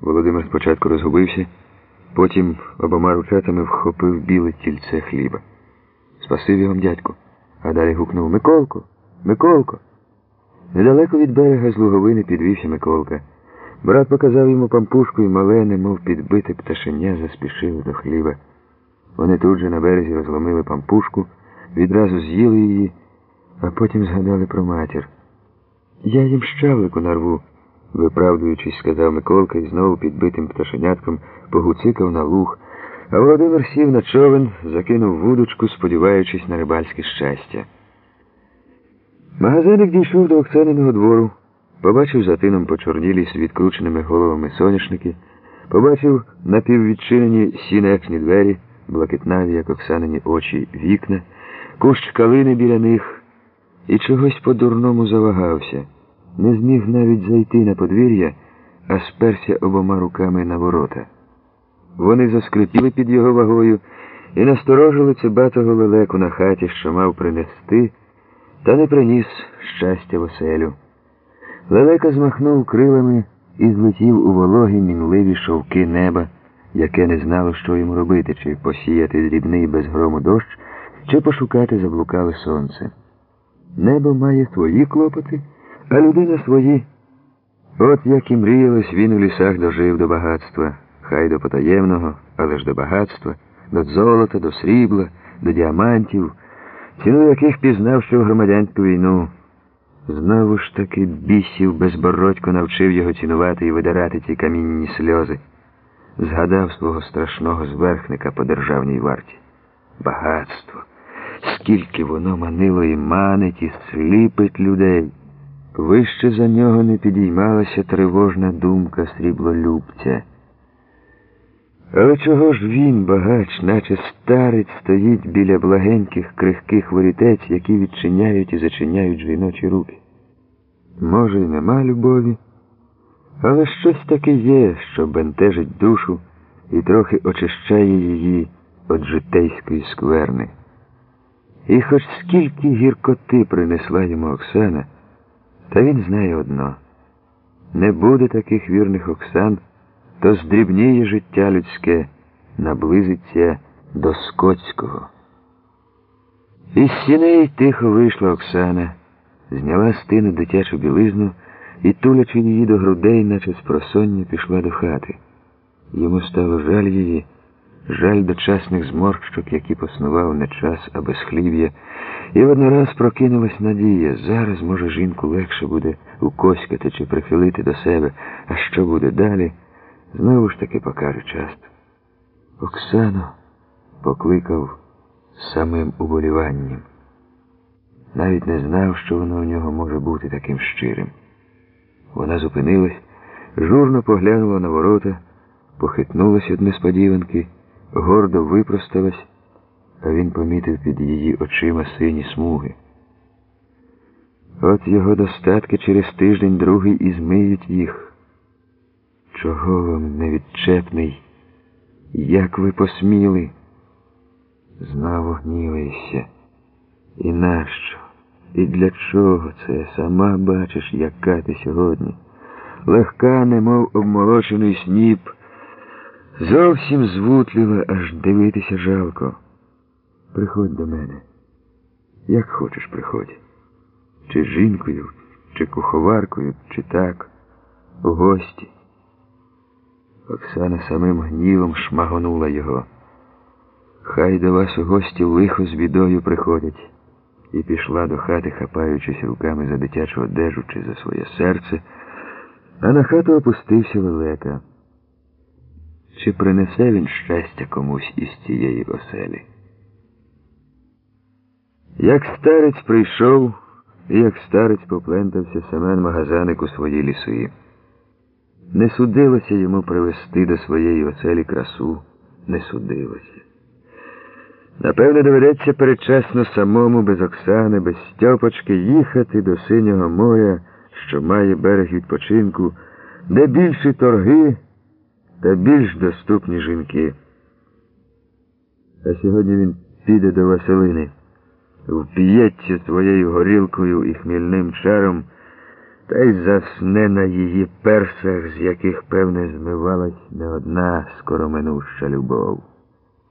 Володимир спочатку розгубився, потім обома ручатами вхопив біле тільце хліба. Спасибі вам, дядьку. А далі гукнув Миколко, Миколко. Недалеко від берега з луговини підвівся Миколка. Брат показав йому пампушку і мале, немов підбите пташеня, заспішили до хліба. Вони тут же на березі розломили пампушку, відразу з'їли її, а потім згадали про матір. Я їм щавлику нарву, виправдуючись, сказав Миколка і знову підбитим пташенятком погуцикав на луг, а Володимир сів на човен, закинув вудочку, сподіваючись на рибальське щастя. Магазиник дійшов до Оксаниного двору, побачив за тином почорнілі з відкрученими головами соняшники, побачив напіввідчинені сінечні двері, блакитнаві, як Оксанині очі, вікна, кущ калини біля них і чогось по-дурному завагався. Не зміг навіть зайти на подвір'я, а сперся обома руками на ворота. Вони заскрипіли під його вагою і насторожили цибатого лелеку на хаті, що мав принести, та не приніс щастя в оселю. Лелека змахнув крилами і злетів у вологі мінливі шовки неба, яке не знало, що йому робити, чи посіяти дрібний без грому дощ, чи пошукати заблукале сонце. Небо має свої клопоти, а людина свої. От як і мріялось, він у лісах дожив до багатства, хай до потаємного, але ж до багатства, до золота, до срібла, до діамантів, ціну яких пізнав, що в громадянську війну. Знову ж таки бісів безбородько навчив його цінувати і видирати ці камінні сльози. Згадав свого страшного зверхника по державній варті. Багатство. Скільки воно манило і манить, і сліпить людей. Вище за нього не підіймалася тривожна думка сріблолюбця. Але чого ж він, багач, наче старець, стоїть біля благеньких крихких ворітець, які відчиняють і зачиняють жіночі руки? Може, й нема любові, але щось таке є, що бентежить душу і трохи очищає її від житейської скверни. І хоч скільки гіркоти принесла йому Оксана, та він знає одно не буде таких вірних Оксан, то здрібніє життя людське, наблизиться до скотського. Із сіней тихо вийшла Оксана, зняла з тину дитячу білизну і, тулячи її до грудей, наче з просоння, пішла до хати. Йому стало жаль її, жаль дочасних зморщок, які поснував не час, а безхлів'я, і воднораз прокинулась надія. Зараз, може, жінку легше буде укоськати чи прихилити до себе, а що буде далі, знову ж таки покаже час. Оксано покликав самим уболіванням. Навіть не знав, що воно у нього може бути таким щирим. Вона зупинилась, журно поглянула на ворота, похитнулась від несподіванки, гордо випросталась, а він помітив під її очима сині смуги. От його достатки через тиждень другий і змиють їх. Чого вам невідчепний? Як ви посміли? Знову гніваєшся. І нащо? І для чого це? Сама бачиш, яка ти сьогодні. Легка, немов обмолочений сніп, зовсім звутлива, аж дивитися жалко. Приходь до мене. Як хочеш, приходь. Чи жінкою, чи куховаркою, чи так, у гості. Оксана самим гнівом шмагонула його. Хай до вас у гості лихо з бідою приходять, і пішла до хати, хапаючись руками за дитячу одежу чи за своє серце, а на хату опустився лелека. Чи принесе він щастя комусь із цієї оселі? Як старець прийшов, і як старець поплентався Семен Магазаник у свої ліси. Не судилося йому привести до своєї оселі красу, не судилося. Напевне, доведеться передчасно самому, без Оксани, без Стьопочки, їхати до синього моря, що має берег відпочинку, де більші торги та більш доступні жінки. А сьогодні він піде до Василини, вп'ється своєю горілкою і хмільним чаром та й засне на її персах, з яких, певне, змивалась не одна скороминуща любов.